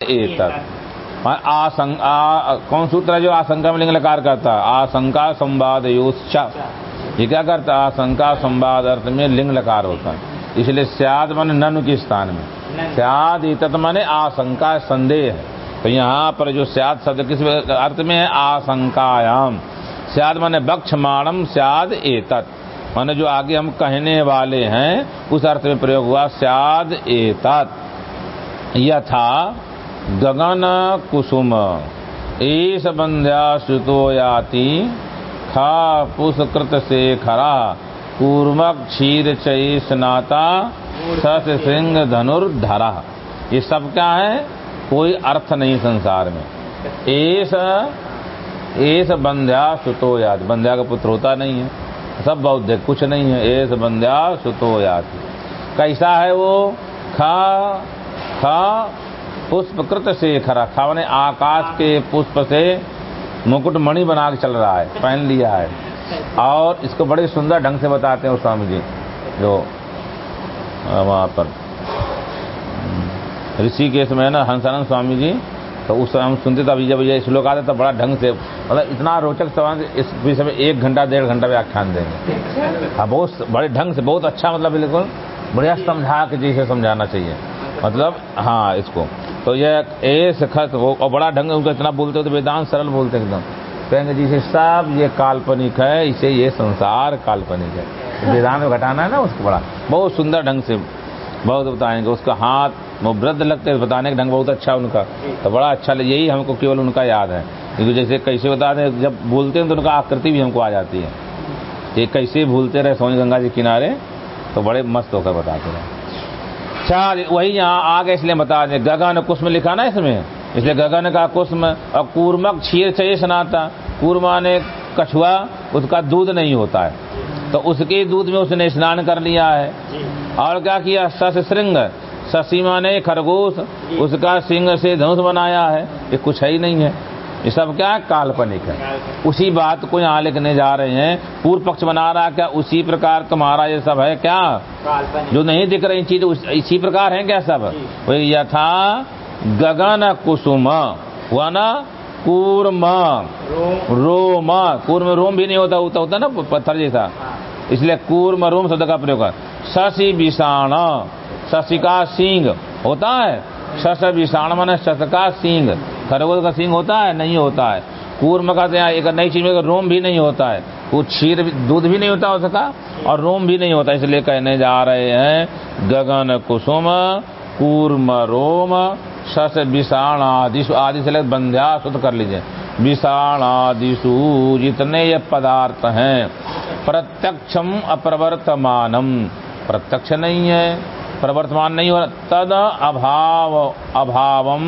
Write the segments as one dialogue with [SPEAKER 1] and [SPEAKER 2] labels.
[SPEAKER 1] एतत्। आशंका कौन सूत्र है जो आशंका में लिंग लकार करता है? आशंका संवाद ये क्या करता है? आशंका संवाद अर्थ में लिंग लकार होता है। इसलिए स्याद मन ननु के स्थान में। स्याद एतत माने आशंका संदेह तो यहाँ पर जो स्याद शब्द किस अर्थ में है? आशंकायाम स्याद माने बक्षमाणम स्याद एतत। माने जो आगे हम कहने वाले हैं उस अर्थ में प्रयोग हुआ स्याद एतत। यथा गगन कुसुम। ईश बंध्या सुतो याति, खा पुष्कृत से खरा। कूर्मक क्षीर चई स्नाता, सस सिंह धनुर्धरा ये सब क्या है? कोई अर्थ नहीं संसार में। एस एस बंध्या सुतो याद बंध्या का पुत्र होता नहीं है। सब बौद्ध कुछ नहीं है। एस बंध्या सुतो याद कैसा है वो? खा खा पुष्पकृत से खरा खावने आकाश के पुष्प से मुकुट मणि बना के चल रहा है, पहन लिया है। और इसको बड़े सुंदर ढंग से बताते हैं स्वामी जी, जो वहाँ पर। ऋषिकेश में ना, हंसानंद स्वामी जी तो उस समय हम सुनते थे, अभी जब ये श्लोक आते तो बड़ा ढंग से मतलब इतना रोचक सवाल, इस विषय में एक घंटा, डेढ़ घंटा व्याख्यान देंगे। हाँ बहुत बड़े ढंग से, बहुत अच्छा मतलब बिल्कुल बढ़िया समझा के जैसे समझाना चाहिए। मतलब हाँ इसको। तो यह ए खत, वो, और बड़ा ढंग उनको इतना बोलते हो तो वेदांत सरल बोलते एकदम। कहेंगे जिसे सब, ये काल्पनिक है, इसे ये संसार काल्पनिक है। वेदांत में घटाना है ना उसको बड़ा। बहुत सुंदर ढंग से, बहुत बताएँगे, उसका हाथ, वो वृद्ध लगते हैं, बताने का ढंग बहुत अच्छा उनका। तो बड़ा अच्छा लगे, यही हमको केवल उनका याद है। क्योंकि जैसे कैसे बताते हैं जब बोलते हैं तो उनका आकृति भी हमको आ जाती है। ये कैसे भूलते रहे सोनी गंगा जी किनारे तो बड़े मस्त होकर बताते रहे। अच्छा वही यहाँ आगे इसलिए बता दें गगन कुसुम लिखा ना इसमें? इसलिए गगन का कुसुम और कूर्मक क्षीर चाहिए सनाता कूर्मा ने कछुआ उसका दूध नहीं होता है। तो उसके दूध में उसने स्नान कर लिया है। और क्या किया? सस श्रृंग। ससीमा ने खरगोश उसका सिंह से धनुष बनाया है। ये कुछ है ही नहीं है। ये सब क्या है? काल्पनिक है। उसी बात को यहाँ लिखने जा रहे हैं। पूर्व पक्ष बना रहा क्या? उसी प्रकार तुम्हारा ये सब है क्या? जो नहीं दिख रही चीज़ इसी प्रकार है क्या सब? यथा गगन कुसुम हुआ ना? कूर्म। रोम। कूर्म रोम भी नहीं होता होता होता ना पत्थर जैसा। इसलिए कूर्म रोम शब्द का प्रयोग कर। शशि विषाण। शशि का सिंह। होता है? शश विषाण मन शश का सिंह। खरगोश का सिंह होता है, नहीं होता है। कूर्म का एक नई चीज़ में रोम भी नहीं होता है। वो क्षीर दूध भी नहीं होता उसका और रोम भी नहीं होता, इसलिए कहने जा रहे हैं, गगन कुसुम, कूर्म रोम सस विषाण आदिशु आदि से लेकर बंध्या शुद्ध कर लीजिए। विषाण आदिशु जितने ये पदार्थ हैं प्रत्यक्षम अप्रवर्तमानम। प्रत्यक्ष नहीं है। प्रवर्तमान नहीं हो रहा। तद अभाव अभावम।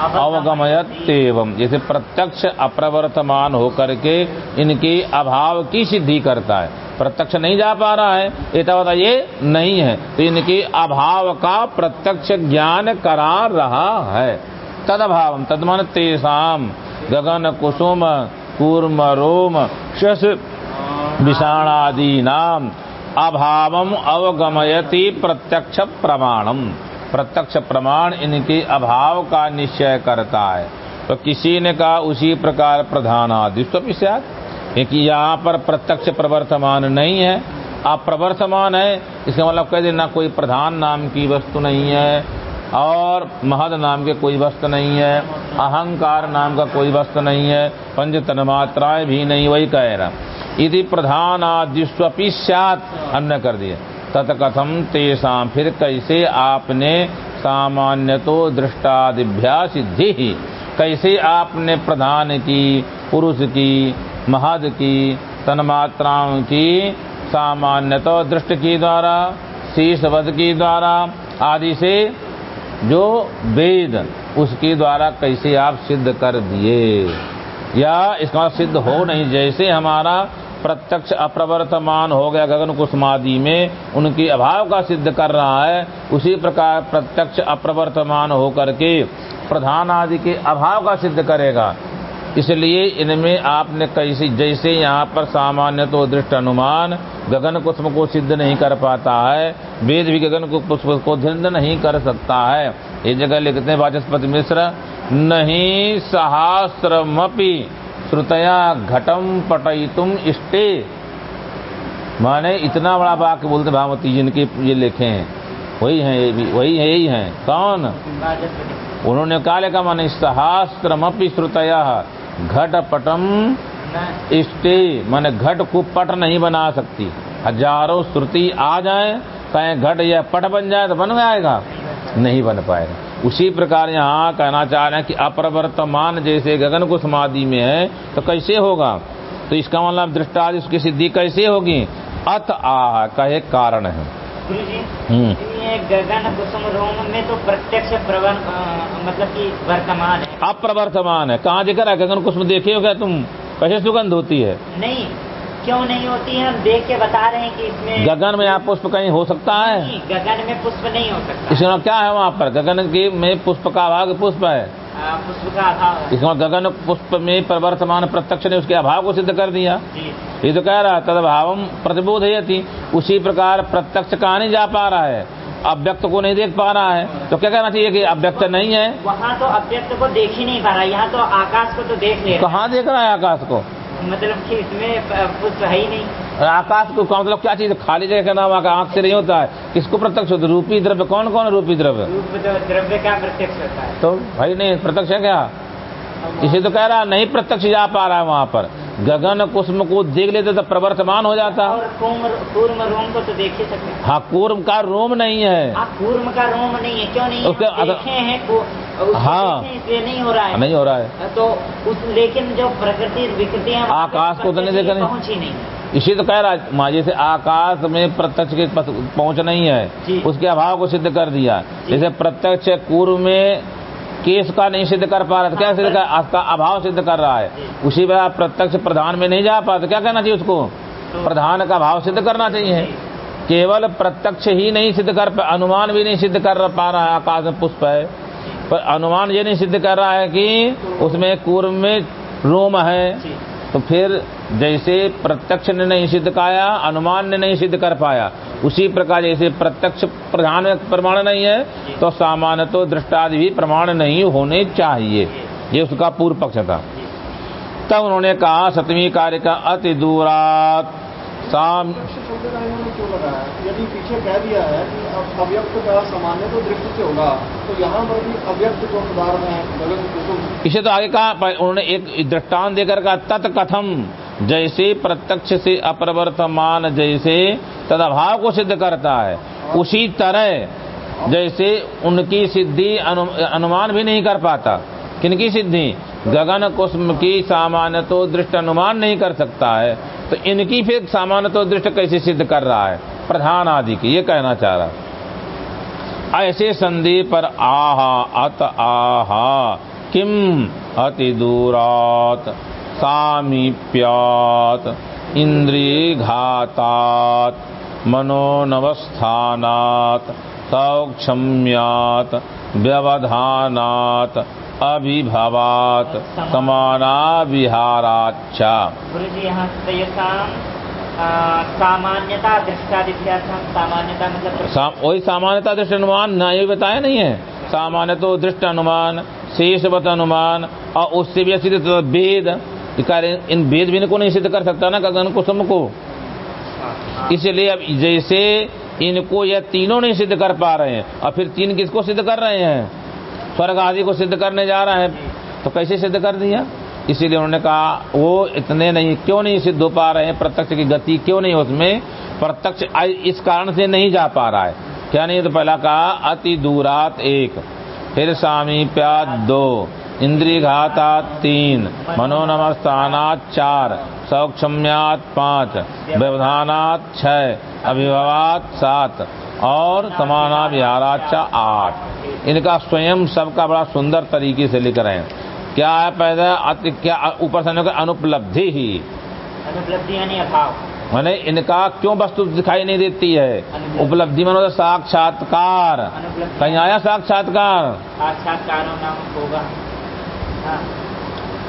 [SPEAKER 1] अवगमयत एवं जैसे प्रत्यक्ष अप्रवर्तमान होकर के इनके अभाव की सिद्धि करता है। प्रत्यक्ष नहीं जा पा रहा है एतावता ये नहीं है। तो इनके अभाव का प्रत्यक्ष ज्ञान करा रहा है। तद अभाव तदमान तेसाम गगन कुसुम कूर्म रोम शस विषाणादि नाम अभावम अवगमयति प्रत्यक्ष प्रमाणम प्रत्यक्ष प्रमाण इनके अभाव का निश्चय करता है। तो किसी ने कहा, उसी प्रकार प्रधान प्रधानादिस्वपिष्यात क्योंकि यहाँ पर प्रत्यक्ष प्रवर्तमान नहीं है। आप प्रवर्तमान है, इसका मतलब कह देना कोई प्रधान नाम की वस्तु नहीं है, और महद नाम के कोई वस्तु नहीं है, अहंकार नाम का कोई वस्तु नहीं है पंच तन्मात्राएँ भी नहीं, वही कह रहा। यदि प्रधान आदिस्वपी सात अन्य कर दिए। तत्कथम तेषा फिर कैसे आपने सामान्य तो दृष्टादिभ्या सिद्धि ही कैसे आपने प्रधान की, पुरुष की, महद की तन्मात्राओं की सामान्य तो दृष्ट की द्वारा शीर्षवध की द्वारा आदि से जो वेद, उसके द्वारा कैसे आप सिद्ध कर दिए? या इसका सिद्ध हो नहीं जैसे हमारा प्रत्यक्ष अप्रवर्तमान हो गया गगन कुसुमादि में, उनकी अभाव का सिद्ध कर रहा है, उसी प्रकार प्रत्यक्ष अप्रवर्तमान होकर के प्रधान आदि के अभाव का सिद्ध करेगा। इसलिए इनमें आपने कैसे, जैसे यहाँ पर सामान्य तो दृष्ट अनुमान, गगन कुसुम को सिद्ध नहीं कर पाता है, वेद भी गगन पुष्प को सिद्ध नहीं कर सकता है। ये जगह लिखते हैं वाचस्पति मिश्र, नहीं सहस्रमपि श्रुतया घटम पटयितुम इष्टे। माने इतना बड़ा वाक्य बोलते भावती जिनके ये लिखे हैं। वही हैं, ये भी, वही है, यही हैं। कौन? उन्होंने कहा लिखा माने सहस्त्रमपि श्रुतया घट पटम इष्टे। माने घट को पट नहीं बना सकती। हज़ारों श्रुति आ जाए, कहें घट या पट बन जाए तो बन जाएगा नहीं बन पाएगा। उसी प्रकार यहाँ कहना चाह रहे हैं कि अप्रवर्तमान जैसे गगन को समाधि में है तो कैसे होगा? तो इसका मतलब दृष्टादि उसकी सिद्धि कैसे होगी? अत आह का एक कारण है।
[SPEAKER 2] गुरु जी
[SPEAKER 1] हम्म।
[SPEAKER 2] गगन कुसुम रोम में तो प्रत्यक्ष मतलब कि वर्तमान है।
[SPEAKER 1] अप्रवर्तमान है। कहाँ रहा है? गगन कुसुम देखे हो क्या तुम? कैसे सुगंध होती है?
[SPEAKER 2] नहीं क्यों नहीं होती है? हम देख के बता रहे हैं कि इसमें
[SPEAKER 1] गगन में आप पुष्प कहीं हो सकता है?
[SPEAKER 2] नहीं, गगन में पुष्प नहीं हो सकता।
[SPEAKER 1] इसमें क्या है वहाँ पर? गगन के में पुष्प का भाग पुष्प है?
[SPEAKER 2] आ, पुष्प का अभाव
[SPEAKER 1] इसमें गगन पुष्प में प्रवर्तमान प्रत्यक्ष ने उसके अभाव को सिद्ध कर दिया। ये तो कह रहा है तदभाव प्रतिबोध थी उसी प्रकार प्रत्यक्ष कहा नहीं जा पा रहा है। अव्यक्त को नहीं देख पा रहा है। तो क्या कहना चाहिए कि अव्यक्त नहीं है?
[SPEAKER 2] वहाँ तो अव्यक्त को देख ही नहीं पा रहा है। यहाँ तो आकाश को तो देख ले
[SPEAKER 1] कहाँ देख रहा है आकाश को?
[SPEAKER 2] है। मतलब कि इसमें पुष्प है ही नहीं।
[SPEAKER 1] आकाश को का मतलब क्या चीज़ खाली जगह का नाम आका- आँख से नहीं होता है। किसको प्रत्यक्ष होता है? रूपी द्रव्य कौन कौन है रूपी द्रव्य?
[SPEAKER 2] रूप द्रव्य का प्रत्यक्ष होता है।
[SPEAKER 1] तो भाई नहीं प्रत्यक्ष है क्या? इसे तो कह रहा नहीं प्रत्यक्ष जा पा रहा है वहाँ पर। गगन कुसुम को देख लेते तो प्रवर्तमान हो जाता।
[SPEAKER 2] और कूर्म रोम को तो देख ही सकते। हाँ
[SPEAKER 1] कूर्म का रोम नहीं है।
[SPEAKER 2] आप कूर्म का रोम नहीं है क्यों नहीं है?
[SPEAKER 1] उसके अगर-
[SPEAKER 2] देखे हैं
[SPEAKER 1] हाँ।
[SPEAKER 2] नहीं हो रहा है।
[SPEAKER 1] नहीं हो रहा है।
[SPEAKER 2] तो उस लेकिन जो प्रकृति विकृति है
[SPEAKER 1] आकाश को तो नहीं देखा नहीं।
[SPEAKER 2] पहुँच ही नहीं।
[SPEAKER 1] इसी तो कह रहा है माँ जैसे आकाश में प्रत्यक्ष के पहुँच नहीं है। उसके अभाव को सिद्ध कर दिया। जैसे प्रत्यक्ष पूर्व में केस का नहीं सिद्ध कर पा रहा था क्या सिद्ध कर उसका अभाव सिद्ध कर रहा है। उसी प्रकार प्रत्यक्ष प्रधान में नहीं जा पाता क्या कहना चाहिए उसको?
[SPEAKER 2] तो-
[SPEAKER 1] प्रधान का भाव सिद्ध करना चाहिए। केवल प्रत्यक्ष ही नहीं सिद्ध कर पा- अनुमान भी नहीं सिद्ध कर पा रहा है आकाश में पुष्प है। पर अनुमान ये नहीं सिद्ध कर रहा है कि उसमें कूर्म में रोम है। तो फिर जैसे प्रत्यक्ष ने नहीं सिद्ध कराया अनुमान ने नहीं सिद्ध कर पाया उसी प्रकार जैसे प्रत्यक्ष प्रधान प्रमाण नहीं है तो सामान्य तो दृष्टादि भी प्रमाण नहीं होने चाहिए। ये उसका पूर्व पक्ष था। तब उन्होंने कहा सतवीं कार्य का अति दूरात
[SPEAKER 3] लगाया? यदि पीछे कह दिया है कि अव्यक्त का सामान्य तो दृष्टि से होगा तो यहाँ पर भी अव्यक्त जो पदार्थ है गगन कुसुम।
[SPEAKER 1] इसे तो आगे कहा उन्होंने एक दृष्टांत देकर कहा तत्कथम जैसे प्रत्यक्ष से अप्रवर्तमान जैसे तदभाव को सिद्ध करता है उसी तरह जैसे उनकी सिद्धि अनु, अनुमान भी नहीं कर पाता। किनकी सिद्धि? गगन कुसुम की सामान्य तो दृष्ट अनुमान नहीं कर सकता है। तो इनकी फिर सामान्य दृष्ट कैसे सिद्ध कर रहा है? प्रधान आदि की, ये कहना चाह रहा ऐसे संधि पर आहा, अत आहा किम अति दूरात, सामीप्यात इंद्रिय घातात मनोनवस्थानात सौक्षम्यात व्यवधानात अभिभवात समाना विहाराच्छा
[SPEAKER 2] गुरु जी यहाँ तेषाम सामान्यता दृष्टादिभ्यासम सामान्यता मतलब
[SPEAKER 1] सा, वही सामान्यता दृष्ट अनुमान ना ये बताया नहीं है। सामान्य तो दृष्ट अनुमान शेषवत अनुमान और उससे भी सिद्ध तो वेद हैं, इन वेद भी इनको नहीं सिद्ध कर सकता ना गगन कुसुम को। इसलिए अब जैसे इनको यह तीनों नहीं सिद्ध कर पा रहे हैं और फिर तीन किसको सिद्ध कर रहे हैं? स्वर्ग आदि को सिद्ध करने जा रहे हैं तो कैसे सिद्ध कर दिया? इसीलिए उन्होंने कहा, वो इतने नहीं, क्यों नहीं सिद्ध हो पा रहे हैं? प्रत्यक्ष की गति क्यों नहीं उसमें? प्रत्यक्ष इस कारण से नहीं जा पा रहा है। क्या नहीं? तो पहला कहा, अति दूरात एक, फिर सामीप्यात दो इंद्रिय घातात तीन मनोनमस्थानात चार, सौक्षम्यात पाँच, व्यवधानात छह अभिभवात सात। और समाना विहाराचा आठ इनका स्वयं सबका बड़ा सुंदर तरीके से लिख रहे हैं। क्या है पैदा? अति क्या ऊपर से अनुपलब्धि ही।
[SPEAKER 2] अनुपलब्धि यानी अभाव।
[SPEAKER 1] मैंने इनका क्यों वस्तु दिखाई नहीं देती है? उपलब्धि मानो तो साक्षात्कार। कहीं आया साक्षात्कार?
[SPEAKER 2] साक्षात्कार नाम होगा।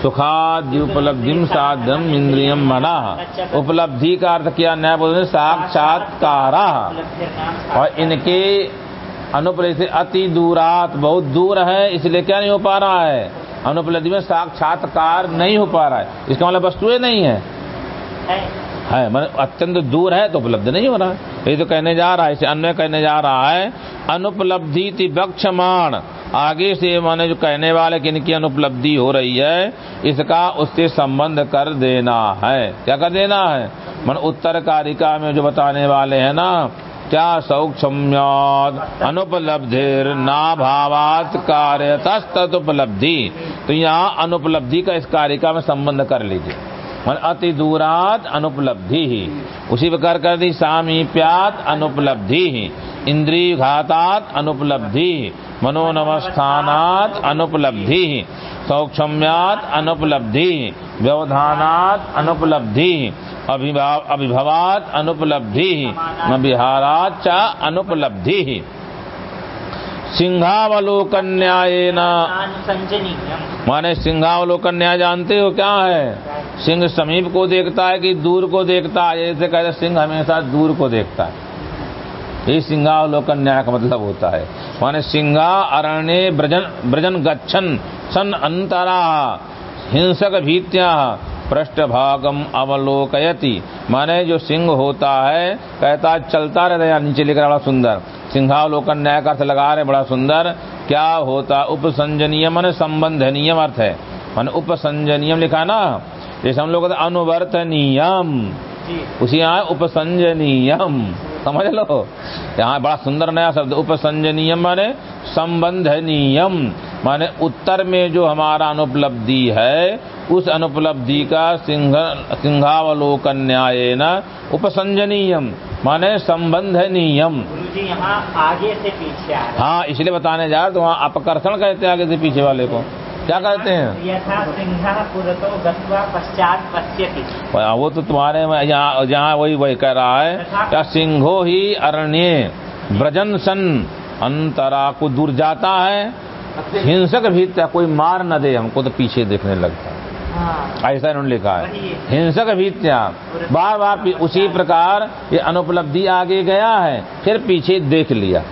[SPEAKER 2] हाँ
[SPEAKER 1] सुखाद उपलब्धिम साध्यम इंद्रियम मना उपलब्धि का अर्थ किया? न्याय बोलते साक्षात्कार। और इनके अनुपलब्धि से अति दूरात, बहुत दूर है, इसलिए क्या नहीं हो पा रहा है? अनुपलब्धि में साक्षात्कार नहीं हो पा रहा है। इसका मतलब वस्तुएँ नहीं है।
[SPEAKER 2] है
[SPEAKER 1] मतलब अत्यंत दूर है तो उपलब्ध नहीं हो रहा है। ये तो कहने जा रहा है, इसे अन्य कहने जा रहा है। अनुपलब्धि बक्षमाण आगे से माने जो कहने वाले कि इनकी अनुपलब्धि हो रही है, इसका उससे संबंध कर देना है। क्या कर देना है? मन उत्तर कारिका में जो बताने वाले हैं ना, क्या सौक्षम्याद अनुपलब्धिर ना भावात कार्य उपलब्धि तो यहाँ अनुपलब्धि का इस कारिका में संबंध कर लीजिए। मन अति दूरात अनुपलब्धि ही। उसी प्रकार कर दी, सामीप्यात अनुपलब्धि ही। इंद्रिय घातात अनुपलब्धि मनोनवस्थानात अनुपलब्धि सौक्षम्यात अनुपलब्धि, व्यवधानात अनुपलब्धि अभिभाव अभिभवात अनुपलब्धि विहारात च अनुपलब्धि। सिंहावलोकन न्याय माने सिंहावलोकन न्याय जानते हो क्या है? सिंह समीप को देखता है कि दूर को देखता है जैसे कहते सिंह हमेशा दूर को देखता है। ये सिंहावलोकन न्याय का मतलब होता है। माने सिंहा अरण्य ब्रजन ब्रजन गच्छन सन अंतरा हिंसक भीत्या पृष्ठ भागम अवलोकयति। माने जो सिंह होता है कहता चलता रहता है नीचे लिख रहा बड़ा सुंदर। सिंहावलोकन न्याय का अर्थ लगा रहे बड़ा सुंदर। क्या होता उपसंजनीय मन संबंधनीय अर्थ है। मान उपसंजनीयम लिखा ना? जैसे हम लोग अनुवर्तनीयम। उसी यहाँ उपसंजनीयम। समझ लो। यहाँ बड़ा सुंदर नया शब्द उपसंजनीयम माने संबंधनीयम माने उत्तर में जो हमारा अनुपलब्धि है उस अनुपलब्धि का सिंह सिंहावलोकन न्याय न उपसंजनीयम माने संबंधनीयम।
[SPEAKER 2] गुरु जी यहाँ आगे से पीछे
[SPEAKER 1] हाँ। इसलिए बताने जा रहे तो वहाँ अपकर्षण कहते हैं आगे से पीछे वाले को। क्या कहते हैं? हाँ, वो तो तुम्हारे में यहाँ जहाँ वही वही कह रहा है क्या सिंहो ही अरण्य ब्रजन सन अंतरा को दूर जाता है। हिंसक भी त्या कोई मार न दे हमको तो पीछे देखने लगता है।
[SPEAKER 2] हाँ।
[SPEAKER 1] ऐसा इन्होंने लिखा है। हिंसक भीत्या बार बार उसी प्रकार ये अनुपलब्धि आगे गया है फिर पीछे देख लिया।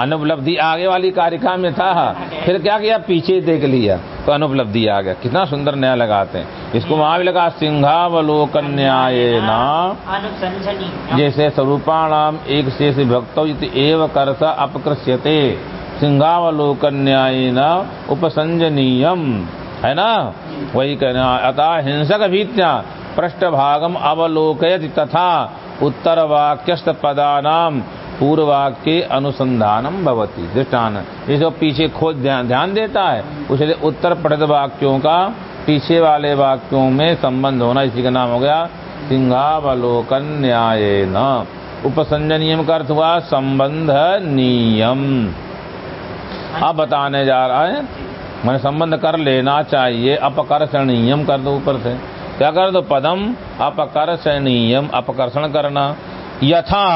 [SPEAKER 1] अनुपलब्धि आगे वाली कारिका में था फिर क्या किया? पीछे देख लिया। तो अनुपलब्धि आ गया। कितना सुंदर नया लगाते हैं। इसको वहाँ भी लगा सिंहावलोकन न्याय ना
[SPEAKER 2] अनुसंजनीयम
[SPEAKER 1] जैसे स्वरूपाणाम एक शेष भक्तौ एव कर्ष अपकृष्यते। सिंहावलोकन न्याय न उपसंजनीयम। है ना? वही कहना अतः हिंसक भीत्या पृष्ठभागम अवलोकयति तथा उत्तर वाक्यस्त पदानाम पूर्व वाक्य अनुसंधानम भवति, दृष्टान। ये जो पीछे खोज ध्यान ध्यान देता है, उसे उत्तर पठित वाक्यों का पीछे वाले वाक्यों में संबंध होना, इसी का नाम हो गया सिंहावलोकन न्याय न उपसंजनियम का अर्थ हुआ संबंध नियम अब बताने जा रहा है, मैंने संबंध कर लेना चाहिए, अपकर्षणीयम कर दो ऊपर से। क्या कर दो पदम, अपकर्षणीयम, अपकर्षण करना। यथा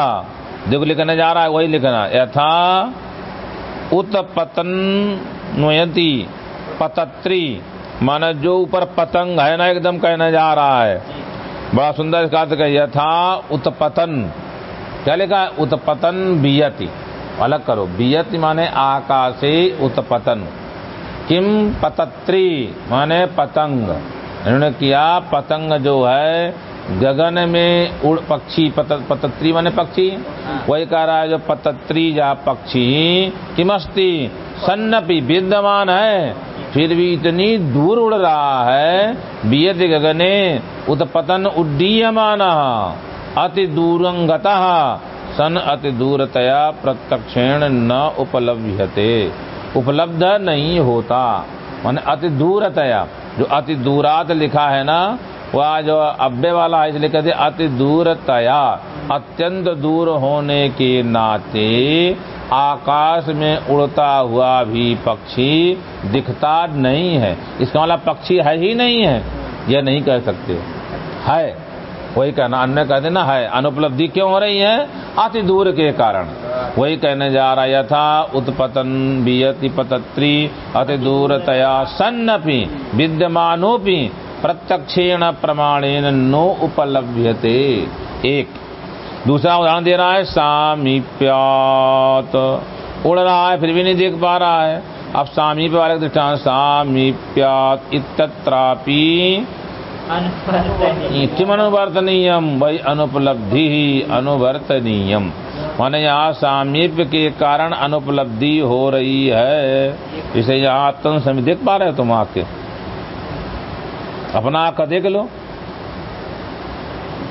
[SPEAKER 1] देखो लिखने जा रहा है, वही लिखना। यथा उत्पतन नयति पतत्री। माना जो ऊपर पतंग है ना, एकदम कहने जा रहा है। बड़ा सुंदर इसका अर्थ यथा उत्पतन। क्या लिखा है? उत्पतन बियति। अलग करो। बियति माने आकाशे उत्पतन। किम? पतत्री। माने पतंग। इन्होंने किया पतंग जो है गगन में उड़ पक्षी पत, पतत्री माने पक्षी? वही कह रहा है जो पतत्री जा पक्षी किमस्ति? सन्नपि विद्यमान है। फिर भी इतनी दूर उड़ रहा है। बियत गगने उत्पतन उड्डीयमान अति दूरंगत सन अति दूरतया प्रत्यक्षेण न उपलभ्यते। उपलब्ध नहीं होता। माने अति दूरतया जो अति दूरात लिखा है ना वह जो अब्बे वाला है, इसलिए कहते अति दूरतया, अत्यंत दूर होने के नाते आकाश में उड़ता हुआ भी पक्षी दिखता नहीं है। इसका वाला पक्षी है ही नहीं है। यह नहीं कह सकते। है। वही कहना, अन्य कहते ना, है। अनुपलब्धि क्यों हो रही है? अति दूर के कारण। वही कहने जा रहा यथा, उत्पतन बियति पतत्री, अति दूरतया, सन्नपि, विद्यमानोपि प्रत्यक्षेण प्रमाणेन नो उपलभ्यते। एक। दूसरा उदाहरण दे रहा है सामीप्यात। उड़ रहा है फिर भी नहीं देख पा रहा है। अब सामीप्य वाले का दृष्टांत सामीप्यात इत्यत्रापि किम अनुवर्तनीयम? वही अनुपलब्धि ही अनुवर्तनीयम। माने यहाँ सामीप्य के कारण अनुपलब्धि हो रही है। इसे यहाँ आत्म समय देख पा रहे हो तुम आके। अपना आँख का देख लो।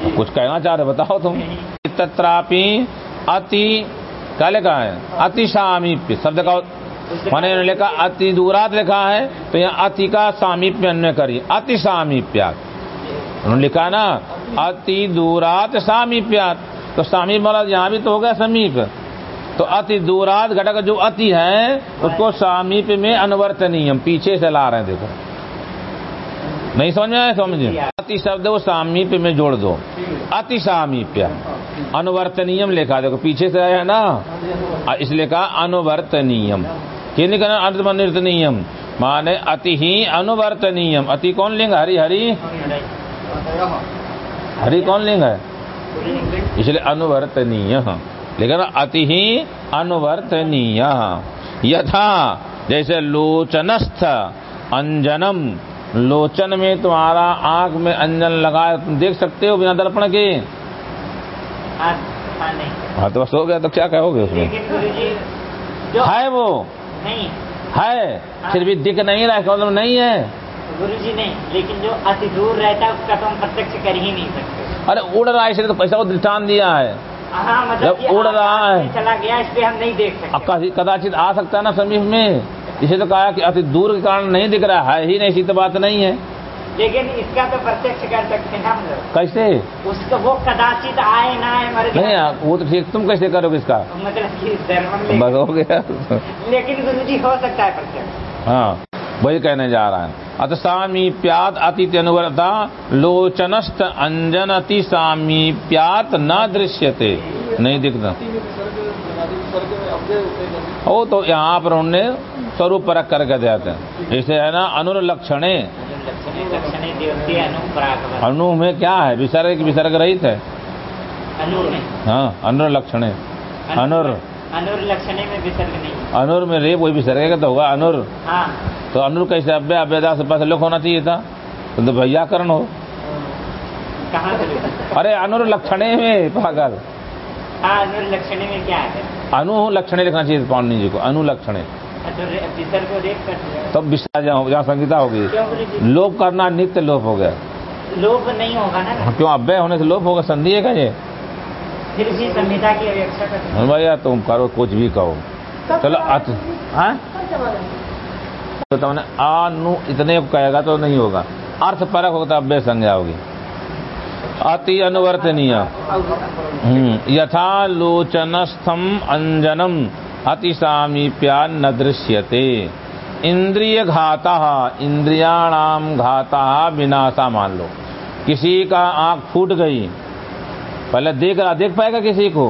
[SPEAKER 1] कुछ कहना चाह रहे बताओ तुम। तत्रापि अति क्या लिखा है? अति सामीप्य शब्द का माने इन्होंने लिखा अति दूरात लिखा है तो यहाँ अति का सामीप्य अन्य करिए। अति सामीप्यात। उन्होंने लिखा है ना अति दूरात सामीप्यात। तो सामीप वाला यहाँ भी तो हो गया समीप। तो अति दूरात घटक जो अति है उसको सामीप्य में अनुवर्तनीय पीछे से ला रहे हैं देखो। नहीं समझ में आया समझ अति शब्द वो सामीप्य में जोड़ दो। अति सामीप्य। अनुवर्तनीयम लिखा, देखो पीछे से आया ना? इसलिए कहा अनुवर्तनीयम। कि नहीं कहना अनुवर्तनीयम माने अति ही अनुवर्तनीयम। अति कौन लिंग? हरि हरि? हरि कौन लेंगे इसलिए अनुवर्तनीय। लेकिन अति ही अनुवर्तनीय। यथा, जैसे लोचनस्थ, अंजनम लोचन में तुम्हारा आँख में अंजन लगा तुम देख सकते हो बिना दर्पण के।
[SPEAKER 2] हाँ हाँ, नहीं
[SPEAKER 1] हाँ तो बस हो गया तो क्या कहोगे उसमें? है वो?
[SPEAKER 2] नहीं।
[SPEAKER 1] है? फिर भी दिख नहीं रहा है मतलब नहीं है?
[SPEAKER 2] गुरु जी नहीं लेकिन जो अति दूर रहता है उसका तो हम प्रत्यक्ष कर ही नहीं सकते।
[SPEAKER 1] अरे उड़ रहा है इसलिए तो पैसा को दृष्टान दिया है।
[SPEAKER 2] हाँ मतलब
[SPEAKER 1] जब उड़ रहा है।
[SPEAKER 2] चला गया इस पे हम नहीं देख सकते।
[SPEAKER 1] कदाचित आ सकता है ना समीप में। इसे तो कहा कि अति दूर के कारण नहीं दिख रहा है ही नहीं ऐसी तो बात नहीं है।
[SPEAKER 2] लेकिन इसका तो प्रत्यक्ष कर सकते हैं हम लोग।
[SPEAKER 1] कैसे?
[SPEAKER 2] उसका वो कदाचित आए ना आए मर
[SPEAKER 1] नहीं आ- वो तो ठीक तुम कैसे करोगे इसका?
[SPEAKER 2] मतलब कि धर्म
[SPEAKER 1] बस हो गया।
[SPEAKER 2] लेकिन गुरु जी हो सकता है प्रत्यक्ष।
[SPEAKER 1] हाँ वही कहने जा रहा है। अत सामीप्यात अतिथि अनुवर्ता लोचनस्थ अंजन अति सामीप्यात न दृश्यते। नहीं दिखता।
[SPEAKER 3] हैं।
[SPEAKER 1] वो तो यहाँ पर उन्होंने स्वरूप परख करके देते हैं। जैसे है ना अनुलक्षणे।
[SPEAKER 2] अनुपराग
[SPEAKER 1] अनु में क्या है? विसर्ग विसर्ग रहित है। हाँ अनुलक्षणे। अनुर।
[SPEAKER 2] अनुर लक्षणे में विसर्ग नहीं
[SPEAKER 1] अनुर में रे वही विसर्ग का तो होगा अनुर।
[SPEAKER 2] हाँ।
[SPEAKER 1] तो अनुर कैसे अव्यय अव्यदा से पास लोक होना चाहिए था? तो, तो भैयाकरण हो? अरे अनुर लक्षणे में पागल।
[SPEAKER 2] हाँ अनुर लक्षणे में क्या है?
[SPEAKER 1] अनु लक्षणे लिखना चाहिए पाणनी जी को अनुलक्षणे।
[SPEAKER 2] तो रे- विसर्ग को
[SPEAKER 1] तब विस्तार जहाँ जहाँ संगीता होगी। लोप करना नित्य लोप हो गया।
[SPEAKER 2] लोभ नहीं होगा ना?
[SPEAKER 1] क्यों? अव्यय होने से लोप होगा संधि है क्या ये?
[SPEAKER 2] फिर भी संहिता की अपेक्षा कर
[SPEAKER 1] हाँ भैया तुम करो कुछ भी कहो। चलो हाँ? तो तुमने अनु इतने कहेगा तो नहीं होगा। अर्थ परक होगा तो अव्यय संज्ञा होगी। अति अनुवर्तनीय। हम्म, यथा लोचनस्थम अंजनम। अति सामीप्या न दृश्यते इंद्रिय घाता इंद्रियाणाम घाता विनाशा मान लो। किसी का आँख फूट गई, पहले देख रहा, देख पाएगा किसी को?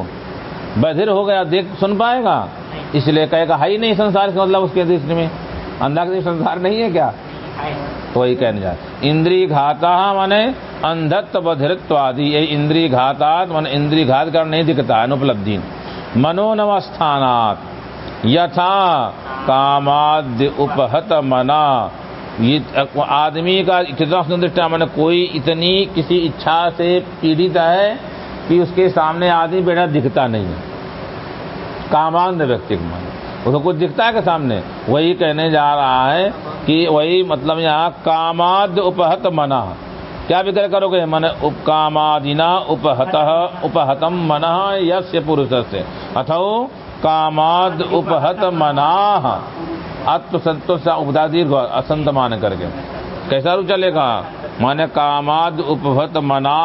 [SPEAKER 1] बधिर हो गया, देख, सुन पाएगा? इसलिए कहेगा है ही नहीं संसार का मतलब उसके दृष्टि में। अंधा के संसार नहीं है क्या? तो वही कहने जा इंद्री घाता माने अंधत्व बधिरत्व आदि ये इंद्री घातात माने इंद्री घात कर नहीं दिखता, अनुपलब्धि। मनोनवस्थानात। यथा कामाद्य उपहत मना। ये आदमी का दृष्टा मैंने, कोई इतनी किसी इच्छा से पीड़ित है कि उसके सामने आदमी बेटा दिखता नहीं है। कामांध व्यक्ति को माने। उसको कुछ दिखता है के सामने। वही कहने जा रहा है कि वही मतलब यहाँ कामाद उपहत मना। क्या विग्रह करोगे? मन उपकामादिना उपहत उपहतम मन यस्य पुरुष से अथो कामाद उपहत मना। आत्म संतोष उपदा दीर्घ असंत मान करके। कैसा रूप चलेगा माने कामाद उपभत मना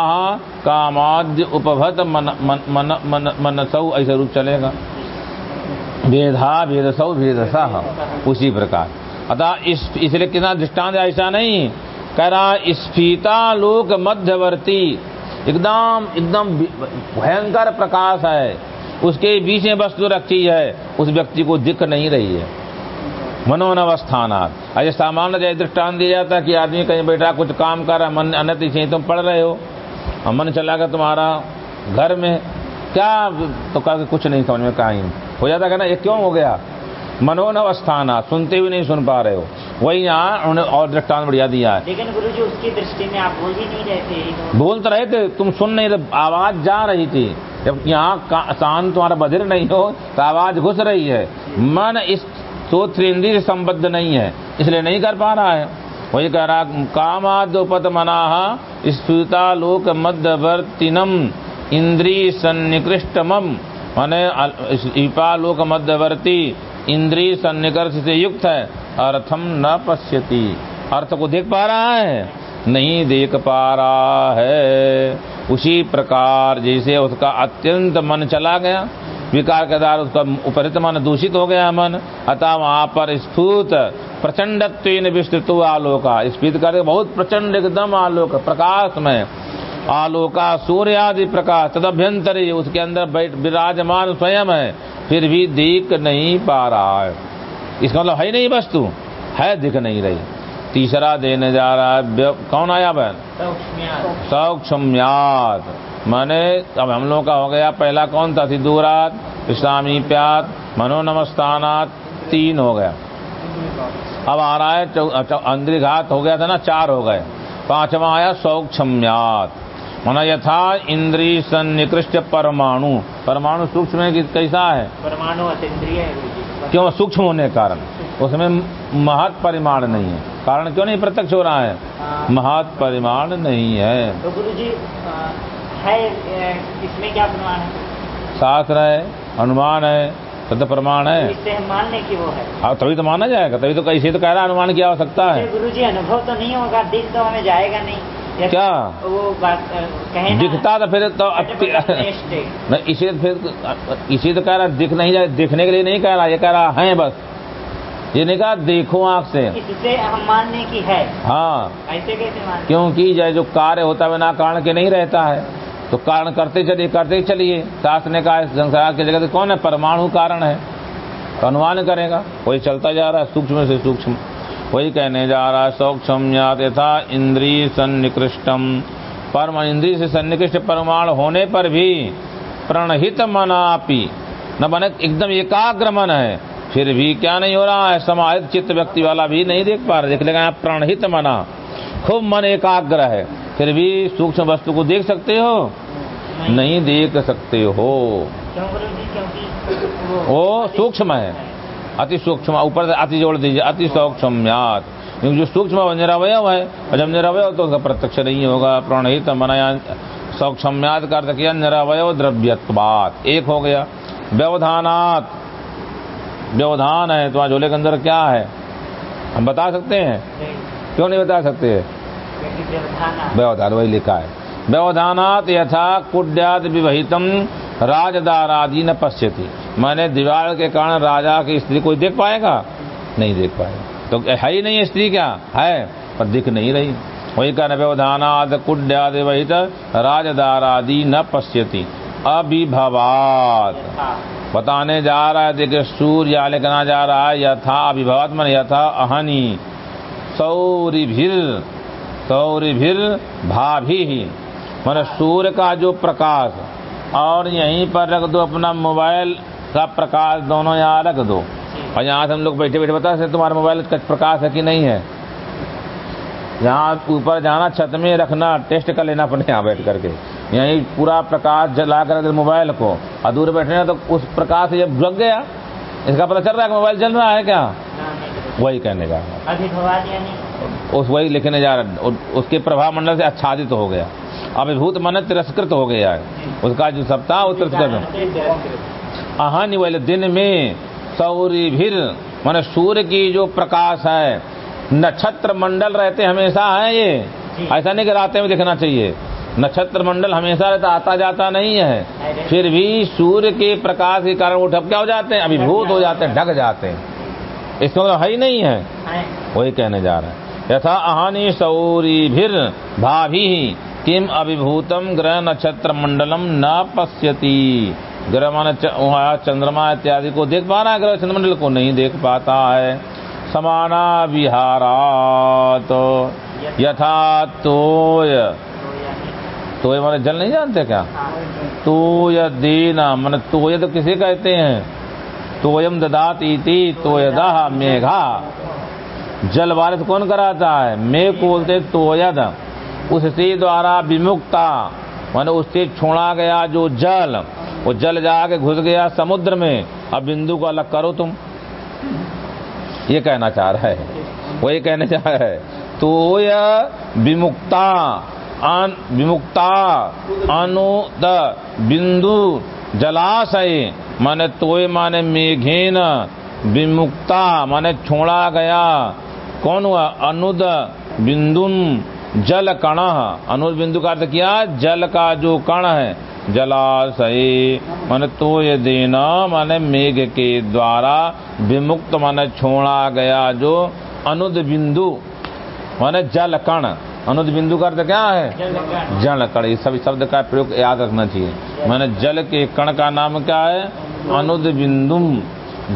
[SPEAKER 1] कामाद्य उपभत मन मन मन मनसौ, ऐसा रूप चलेगा भेदा भेदसौ भेदसा उसी प्रकार। अतः इस, इसलिए कितना दृष्टांत ऐसा नहीं। कह रहा स्फीता लोक मध्यवर्ती। एकदम एकदम भयंकर प्रकाश है। उसके बीच में वस्तु रखी है। उस व्यक्ति को दिख नहीं रही है। मनोनवस्थानात। ऐसे सामान्य जैसे दृष्टान दिया जाता कि आदमी कहीं बैठा, कुछ काम कर रहा मन अन्य से तुम पढ़ रहे हो। और मन चला गया तुम्हारा घर में। क्या तो कहा कुछ नहीं समझ में कहीं हो जाता है ना, ये क्यों हो गया? मनोनवस्थाना सुनते हुए नहीं सुन पा रहे हो। वही यहाँ उन्होंने और दृष्टांत बढ़िया दिया है।
[SPEAKER 2] लेकिन गुरु जी उसकी दृष्टि में आप बोल ही नहीं रहे थे
[SPEAKER 1] बोल तो रहे थे तुम सुन नहीं रहे आवाज़ जा रही थी। जब यहाँ कान तुम्हारा बधिर नहीं हो तो आवाज़ घुस रही है। मन इस सोत्र इंद्रिय से संबद्ध नहीं है इसलिए नहीं कर पा रहा है। वही कह रहा कामाद्योपत मनाह स्फुता लोक मध्यवर्तिनम इंद्रिय सन्निकृष्टमम। माने इपा लोक मध्यवर्ती इंद्रिय सन्निकर्ष से युक्त है, अर्थम न पश्यति। अर्थ को देख पा रहा है, नहीं देख पा रहा है। उसी प्रकार जैसे उसका अत्यंत मन चला गया, विकार के द्वारा उसका उपरित मन दूषित हो गया मन, अतः वहाँ पर स्फूत प्रचंडत्व विस्तृत आलोका। स्फीत करके बहुत प्रचंड एकदम आलोक प्रकाश में आलोका सूर्य आदि प्रकाश, तदभ्यंतर, उसके अंदर बैठ विराजमान स्वयं है। फिर भी दिख नहीं पा रहा है। इसका मतलब है नहीं वस्तु है दिख नहीं रही। तीसरा देने जा रहा है कौन आया बहन?
[SPEAKER 2] सूक्ष्म
[SPEAKER 1] सौक्षम्यात माने अब हम लोग का हो गया पहला कौन था? सिद्धूरात इस्लामी प्यात मनोनमस्तानात तीन हो गया। अब आ रहा है चौ- चौ- घात हो गया था ना चार हो गए। पांचवा आया सौक्षम्यात माना यथा इंद्री सन्निकृष्ट परमाणु। परमाणु सूक्ष्म है कि कैसा है?
[SPEAKER 2] परमाणु है
[SPEAKER 1] क्यों? सूक्ष्म होने के कारण। उसमें महत परिमाण नहीं है। कारण क्यों नहीं प्रत्यक्ष हो रहा है?
[SPEAKER 2] हाँ।
[SPEAKER 1] महत परिमाण नहीं है।
[SPEAKER 2] तो गुरु जी है इसमें क्या प्रमाण है?
[SPEAKER 1] शास्त्र है अनुमान है तद प्रमाण है।
[SPEAKER 2] इससे हम मान लें वो है।
[SPEAKER 1] हाँ तभी तो माना जाएगा। तभी तो कैसे तो कह रहा अनुमान की आवश्यकता है।
[SPEAKER 2] गुरु जी अनुभव तो नहीं होगा दिख तो हमें जाएगा नहीं।
[SPEAKER 1] क्या?
[SPEAKER 2] वो बात अ,
[SPEAKER 1] दिखता तो फिर तो इसी फिर इसी तो कह रहा दिख नहीं जाए दिखने के लिए नहीं कह रहा ये कह रहा है बस। ये नहीं कहा देखो आँख से।
[SPEAKER 2] इससे हम मान लें कि है।
[SPEAKER 1] हाँ।
[SPEAKER 2] ऐसे कैसे मान
[SPEAKER 1] क्योंकि जय जो कार्य होता है बिना कारण के नहीं रहता है। तो कारण करते चलिए करते चलिए। शास्त्र ने कहा संसार की जगत कौन है? परमाणु कारण है। तो अनुमान करेगा कोई चलता जा रहा है सूक्ष्म से सूक्ष्म। वही कहने जा रहा है सूक्ष्म यात यथा इंद्रिय सन्निकृष्टम। परम इंद्रिय से सन्निकृष्ट परमाणु होने पर भी प्रणहित मनापि। न बने एकदम एकाग्र मन है फिर भी क्या नहीं हो रहा है समाहित चित्त व्यक्ति वाला भी नहीं देख पा रहे देख लेगा प्रणहित मना। खूब मन एकाग्र है फिर भी सूक्ष्म वस्तु को देख सकते हो? नहीं। देख सकते हो। वो सूक्ष्म है। अति सूक्ष्म, ऊपर से अति जोड़ दीजिए, अति सूक्ष्म्यात क्योंकि जो सूक्ष्म निरवय है जब निरवय तो उसका प्रत्यक्ष नहीं होगा प्रणहित मनाया सूक्ष्म्यात का अर्थ किया निरवय द्रव्यत्वात। एक हो गया। व्यवधानात। व्यवधान है, तुम्हारे झोले के अंदर क्या है? हम बता सकते हैं? क्यों नहीं बता सकते?
[SPEAKER 2] व्यवधान,
[SPEAKER 1] वही लिखा है। व्यवधानात यथा कुड्यात विवहितम, राजदारादि न पश्यति। मैंने दीवार के कारण राजा की स्त्री कोई देख पाएगा? नहीं देख पाएगा। तो है ही नहीं स्त्री क्या? है, पर दिख नहीं रही। वही कारण व्यवधानाद कुड्याद विवहित राजदारादि न पश्यति। अभिभवात। बताने जा रहा है, देखिए, सूर्य लिखना जा रहा है, यथा अभिभवत मन यथा अहनी। सौरिभिर सौरिभिर भाभी। ही मन सूर्य का जो प्रकाश, और यहीं पर रख दो अपना मोबाइल का प्रकाश दोनों यहाँ रख दो। और यहाँ से हम लोग बैठे बैठे बता सकते तुम्हारा मोबाइल का प्रकाश है कि नहीं है? यहाँ ऊपर जाना छत में रखना टेस्ट कर लेना अपने यहाँ बैठ करके। यही पूरा प्रकाश जला कर अगर मोबाइल को और दूर बैठे तो उस प्रकाश से जब जग गया इसका पता चल रहा है कि मोबाइल जल रहा है क्या। वही कहने का उस वही लिखने जा रहा है उसके प्रभाव मंडल से आच्छादित हो गया। अभिभूत मन तिरस्कृत हो गया है। उसका जो सप्ताह वो तिरस्कृत अहानि वाले दिन में सौरी भीर मान सूर्य की जो प्रकाश है नक्षत्र मंडल रहते हमेशा है ये। ऐसा नहीं कि रातें में दिखना चाहिए। नक्षत्र मंडल हमेशा रहता आता जाता नहीं है। फिर भी सूर्य के प्रकाश के कारण वो ढक क्या हो जाते हैं? अभिभूत हो जाते हैं ढक जाते हैं। इसका मतलब है ही नहीं है।
[SPEAKER 2] है।
[SPEAKER 1] वही कहने जा रहा है। यथा अहानि सौरी भीर भाभी किम अभिभूतम ग्रह नक्षत्र मंडलम न पश्यति। ग्रह माने चंद्रमा इत्यादि को देख पा रहा है, ग्रह चंद्रमंडल को नहीं देख पाता है। समाना विहारात, यथा तोय। तोय माने जल नहीं जानते क्या? तोय दीना माने तोय तो किसे कहते हैं? तोयम ददात इति, तोयदा मेघा। जल बारिश कौन कराता है? मेघ बोलते हैं तोयद। उससे द्वारा विमुक्ता, माने उससे छोड़ा गया जो जल। वो जल जाके घुस गया समुद्र में। अब बिंदु को अलग करो तुम। ये कहना चाह रहा है। वो ये कहना चाह रहा है तो यह विमुक्ता विमुक्ता अनु द बिंदु, जलाशय, माने तोय माने मेघेन, विमुक्ता, माने छोड़ा गया। कौन हुआ? अनुद, बिंदुन, जल कण। अनुद, बिंदु का अर्थ किया? जल का जो कण है जलाशय। माने तोय देना माने मेघ के द्वारा विमुक्त माने छोड़ा गया जो अनुद बिंदु, माने जल कण। अनुद बिंदु का अर्थ क्या है?
[SPEAKER 2] जल कण।
[SPEAKER 1] ये सभी शब्द का प्रयोग याद रखना चाहिए। माने जल के कण का नाम क्या है? अनुद बिंदुम।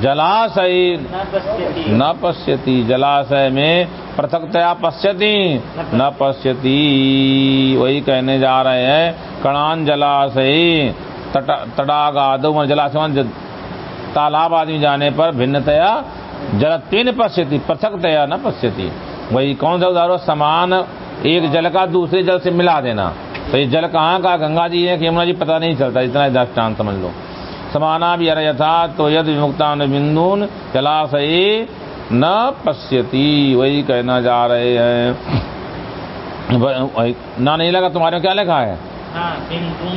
[SPEAKER 1] जलाशय।
[SPEAKER 2] न पश्यति।
[SPEAKER 1] जलाशय में पृथकतया पश्यति, न पश्यति। वही कहने जा रहे हैं कणान जलाशय तटा- तडागादो जलाशय, तालाब आदमी जाने पर भिन्नतया जलत्वेन पश्यति, पृथकतया न पश्यति। वही कौन सा उदाहरण? समान एक जल का दूसरे जल से मिला देना। तो ये जल कहाँ का? गंगा जी है कि यमुना जी पता नहीं चलता, इतना दृष्टान समझ लो। समाना भी अर यथा तो यद विमुक्तान बिंदुन जलाशय न पश्यति वही कहना जा रहे हैं। ना नहीं लगा तुम्हारे में क्या लिखा है?
[SPEAKER 2] हाँ बिंदु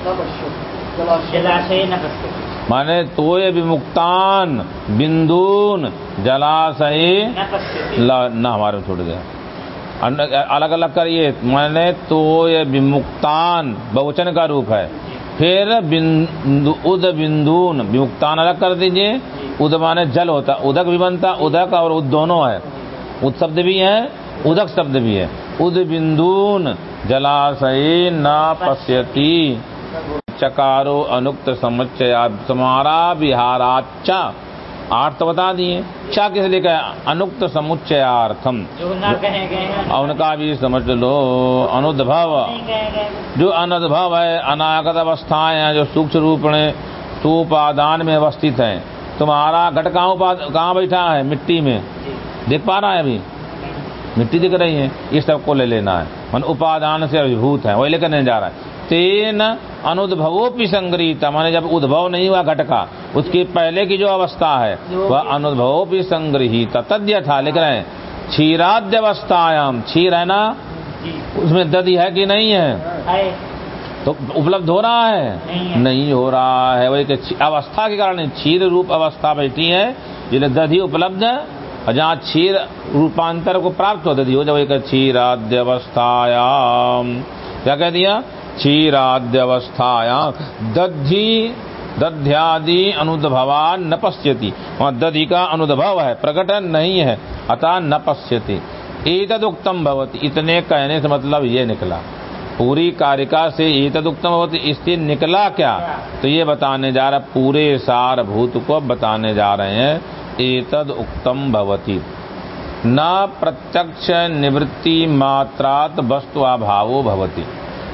[SPEAKER 3] न पश्यति जलाशय।
[SPEAKER 2] जलाशय न पश्यति
[SPEAKER 1] माने तोय विमुक्तान बिंदुन जलाशय
[SPEAKER 2] न
[SPEAKER 1] न हमारे में छूट गया अलग अलग करिए। माने तो ये विमुक्तान बहुचन का रूप है। फिर बिंदु, उद बिंदुन विमुक्तान अलग कर दीजिए। उद माने जल होता, उदक भी बनता, उदक और उद दोनों है। उद शब्द भी है, उदक शब्द भी है। उद बिंदुन जलाशय न पश्यती। चकारो, अनुक्त समुच्चया समारा विहाराचा तो बता दिए चा किस लिए कहा अनुक्त समुच्चयार्थम उनका भी समझ लो अनुद्भव। जो अनुद्भव है अनागत अवस्थाएँ हैं जो सूक्ष्म रूप में सुपादान में अवस्थित हैं। तुम्हारा घट कहाँ बैठा है? मिट्टी में। देख पा रहा है अभी? मिट्टी दिख रही है ये सबको ले लेना है। मन उपादान से अभिभूत है वही लेकर नहीं जा रहा है। तेन अनुद्भवोपि संग्रहित। माने जब उद्भव नहीं हुआ घट का उसकी पहले की जो अवस्था है वह अनुद्भवोपि संग्रहित। तद्य था लिख रहे हैं क्षीराद्य अवस्थायाम क्षीर है ना? उसमें दधि है कि नहीं है? तो उपलब्ध हो रहा है?
[SPEAKER 2] नहीं
[SPEAKER 1] नहीं हो रहा है। वही अवस्था के कारण क्षीर रूप अवस्था बैठी है जिन्हें दधि उपलब्ध है और जहाँ क्षीर रूपांतर को प्राप्त हो दधि हो जब एक क्षीराद्य अवस्थायाम क्या कह दिया? क्षीराद्य अवस्थायाम दधि दध्यादि अनुद्भवान न पश्यति। वहाँ दधि का अनुद्भव है, प्रकटन नहीं है, अतः न पश्यति। उत्तम भवति, इतने कहने से मतलब ये निकला। पूरी कारिका से एतद उत्तम भवति, इससे निकला क्या? तो ये बताने जा रहा, पूरे सार भूत को बताने जा रहे हैं एतद उत्तम भवति। न प्रत्यक्ष निवृत्ति मात्रात वस्तु अभावो भवति।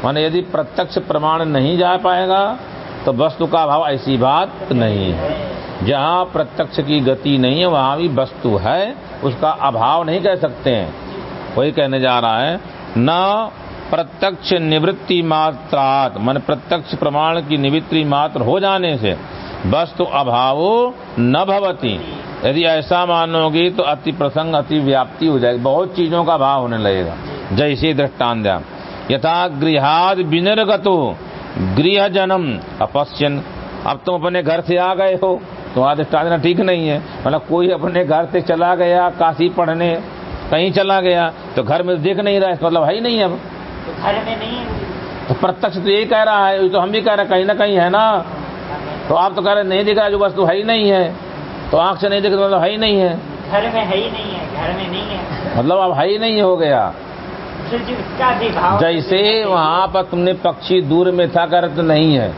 [SPEAKER 1] माने यदि प्रत्यक्ष प्रमाण नहीं जा पाएगा तो वस्तु का अभाव ऐसी बात नहीं है। जहाँ प्रत्यक्ष की गति नहीं है, वहाँ भी वस्तु है, उसका अभाव नहीं कह सकते हैं। वही कहने जा रहा है, न प्रत्यक्ष निवृत्ति मात्रात, मन प्रत्यक्ष प्रमाण की निवृत्ति मात्र हो जाने से वस्तु अभाव न भवती। यदि ऐसा मानोगी तो अति प्रसंग, अति व्याप्ति हो जाएगी, बहुत चीज़ों का अभाव होने लगेगा। जैसे दृष्टान यथा गृहाद विनिर्गतो गृह जन्म अपश्यन अब तुम अपने घर से आ गए हो तो देना ठीक नहीं है। मतलब कोई अपने घर से चला गया काशी पढ़ने कहीं चला गया तो घर में देख नहीं रहा है मतलब है ही नहीं अब।
[SPEAKER 2] तो घर में नहीं
[SPEAKER 1] तो प्रत्यक्ष तो यही कह रहा है तो हम भी कह रहे हैं कहीं ना कहीं है ना। तो आप तो कह रहे नहीं दिख रहा जो वस्तु है ही नहीं है। तो आँख से नहीं दिख रहा मतलब है ही नहीं है।
[SPEAKER 2] घर में है ही नहीं है घर में नहीं है।
[SPEAKER 1] मतलब अब है ही नहीं हो गया।
[SPEAKER 2] तो
[SPEAKER 1] जैसे वहाँ पर तुमने पक्षी दूर में था कर तो नहीं है।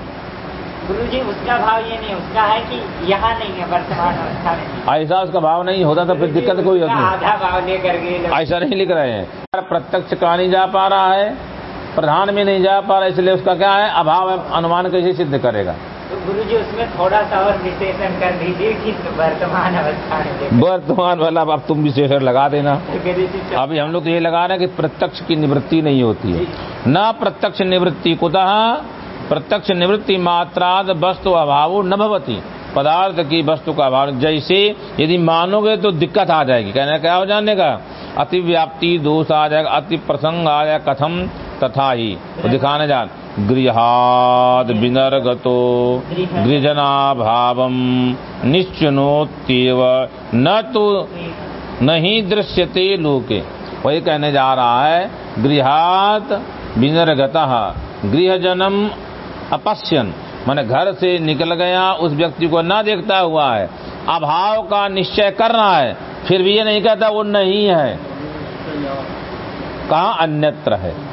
[SPEAKER 2] गुरु जी उसका भाव ये नहीं उसका है कि यहाँ नहीं है वर्तमान अवस्था में।
[SPEAKER 1] ऐसा उसका भाव नहीं होता तो फिर दिक्कत कोई होती
[SPEAKER 2] आधा भाव लेकर के
[SPEAKER 1] ऐसा नहीं लिख रहे हैं। प्रत्यक्ष कहा नहीं जा पा रहा है प्रधान में नहीं जा पा रहा इसलिए उसका क्या है? अभाव अनुमान कैसे सिद्ध करेगा?
[SPEAKER 2] गुरु जी उसमें थोड़ा सा और विशेषण कर दीजिए कि वर्तमान अवस्था में
[SPEAKER 1] वर्तमान वाला अब तुम विशेषण लगा देना।
[SPEAKER 2] चल-
[SPEAKER 1] अभी हम लोग तो ये लगा रहे हैं कि प्रत्यक्ष की निवृत्ति नहीं होती है। न प्रत्यक्ष निवृत्ति कुतः प्रत्यक्ष निवृत्ति मात्राद वस्तु अभाव न भवती। पदार्थ की वस्तु का अभाव। जैसे यदि मानोगे तो दिक्कत आ जाएगी। कहने का क्या हो जाने का? अति व्याप्ति दोष आ जाएगा अति प्रसंग आ जाएगा कथम तथा ही। तो दिखाने जा गृहाद विनर्गतो गृजना भावम निश्चनोत्येव। न तो नहीं दृश्यते लोके। वही कहने जा रहा है गृहात विनर्गत गृह जन्म अपश्यन। मैंने घर से निकल गया उस व्यक्ति को न देखता हुआ है। अभाव का निश्चय कर रहा है फिर भी ये नहीं कहता वो नहीं है। कहा अन्यत्र है?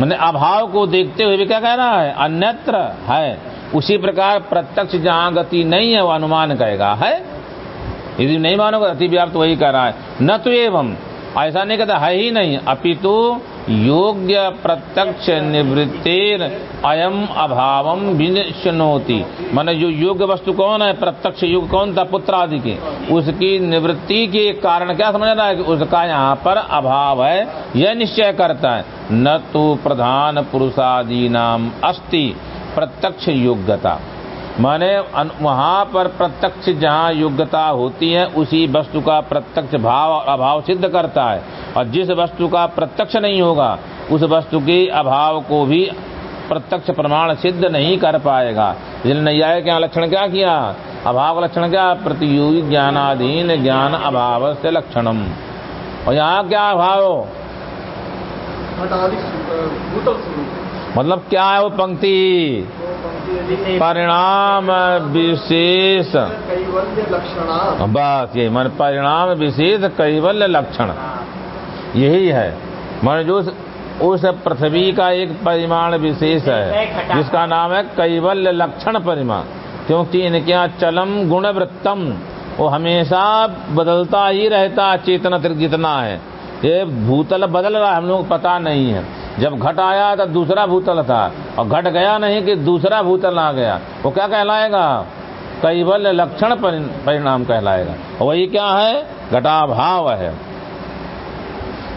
[SPEAKER 1] मैंने अभाव को देखते हुए भी क्या कह रहा है? अन्यत्र है। उसी प्रकार प्रत्यक्ष जहाँ गति नहीं है, वो अनुमान कहेगा है? यदि नहीं मानोगे, अति व्याप्त वही कह रहा है। न तो एवं। ऐसा नहीं कहता, है ही नहीं। अपितु योग्य प्रत्यक्ष निवृत्तिर अयम अभावम विनिश्चनोति माने जो योग्य वस्तु कौन है, प्रत्यक्ष युग कौन था, पुत्र आदि के? उसकी निवृत्ति के कारण क्या समझ रहा है कि उसका यहाँ पर अभाव है, यह निश्चय करता है। न तो प्रधान पुरुषादि नाम अस्ति, प्रत्यक्ष योग्यता। माने वहाँ पर प्रत्यक्ष जहाँ योग्यता होती है, उसी वस्तु का प्रत्यक्ष भाव और अभाव सिद्ध करता है। और जिस वस्तु का प्रत्यक्ष नहीं होगा, उस वस्तु के अभाव को भी प्रत्यक्ष प्रमाण सिद्ध नहीं कर पाएगा। इसलिए नैयाय के लक्षण क्या किया? अभाव लक्षण क्या? प्रतियोगी ज्ञानाधीन ज्ञान अभाव से लक्षणम। और यहाँ क्या अभाव? मतलब क्या है वो पंक्ति? परिणाम विशेष। बस यही, मन परिणाम विशेष कैवल्य लक्षण। यही है। मन जो उस- पृथ्वी का एक परिमाण विशेष है, जिसका नाम है कैवल्य लक्षण परिमाण। क्योंकि इनके यहाँ चलम गुण वृत्तम वो हमेशा बदलता ही रहता चेतना जितना है। ये भूतल बदल रहा है, हम लोग पता नहीं है। जब घट आया तो दूसरा भूतल था और घट गया नहीं कि दूसरा भूतल आ गया। वो क्या कहलाएगा? कैवल्य लक्षण परिणाम कहलाएगा। वही क्या है? घटाभाव है।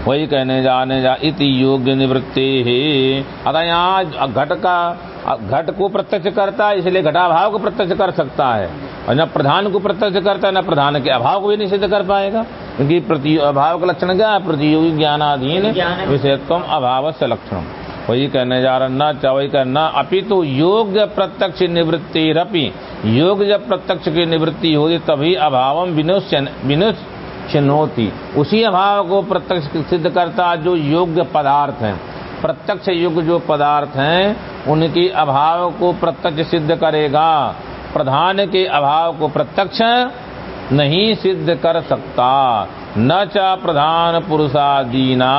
[SPEAKER 1] वही कहने जाने जा, इति योग्य निवृत्ति ही। अतः यहाँ घट का, घट को प्रत्यक्ष करता है, इसलिए घटाभाव को प्रत्यक्ष कर सकता है। और न प्रधान को प्रत्यक्ष करता है, न प्रधान के अभाव को भी नहीं सिद्ध कर पाएगा। क्योंकि प्रति अभाव का लक्षण क्या है? प्रतियोगी ज्ञानाधीन
[SPEAKER 2] ज्ञान-
[SPEAKER 1] विषयत्व अभाव से लक्षण। वही कहने जा रहा न कहना अपितु योग्य प्रत्यक्ष निवृत्ति रपि। योग्य जब प्रत्यक्ष की निवृत्ति होती तभी अभाव विनुष्यनोति। उसी अभाव को प्रत्यक्ष सिद्ध करता जो योग्य पदार्थ है। प्रत्यक्ष युग जो पदार्थ हैं उनकी अभाव को प्रत्यक्ष सिद्ध करेगा। प्रधान के अभाव को प्रत्यक्ष नहीं सिद्ध कर सकता। न च प्रधान पुरुषादीना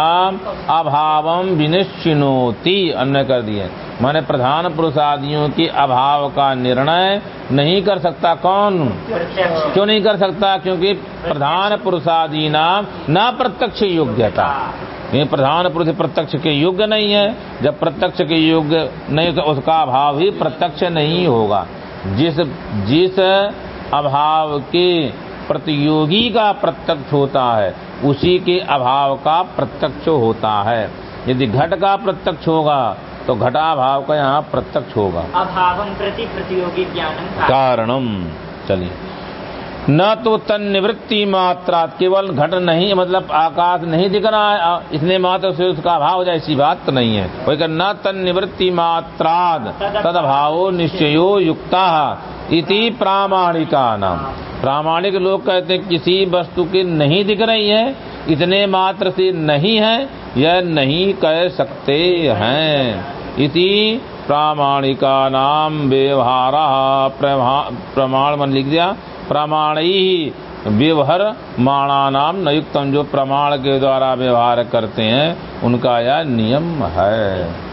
[SPEAKER 1] अभावम विनिश्चिनोति, अन्य कर दिए। मैंने प्रधान पुरुषादियों के अभाव का निर्णय नहीं कर सकता कौन? क्यों नहीं कर सकता? क्योंकि प्रधान पुरुषादी नाम न प्रत्यक्ष योग्यता। ये प्रधान पुरुष प्रत्यक्ष के योग्य नहीं है। जब प्रत्यक्ष के योग्य नहीं तो उसका अभाव ही प्रत्यक्ष नहीं होगा। जिस जिस अभाव के प्रतियोगी का प्रत्यक्ष होता है उसी के अभाव का प्रत्यक्ष होता है। यदि घट का प्रत्यक्ष होगा तो घटा भाव का यहाँ प्रत्यक्ष होगा।
[SPEAKER 2] अभावम प्रति प्रतियोगी ज्ञान
[SPEAKER 1] कारणम। चलिए। न तो तन निवृत्ति मात्रा केवल घट नहीं मतलब आकाश नहीं दिख रहा है इसलिए मात्र से उसका अभाव हो जाए, ऐसी बात तो नहीं है। वही न तन निवृत्ति मात्राद तद अभावो निश्चयो युक्ता, इति प्रामाणिका नाम प्रामाणिक लोग कहते हैं, किसी वस्तु की नहीं दिख रही है, इतने मात्र से नहीं है, यह नहीं कह सकते हैं। इति प्रामाणिका नाम व्यवहार प्रमाण मन लिख दिया। प्रमाण ही व्यवहार माणा नाम नयुक्तम जो प्रमाण के द्वारा व्यवहार करते हैं, उनका यह नियम है।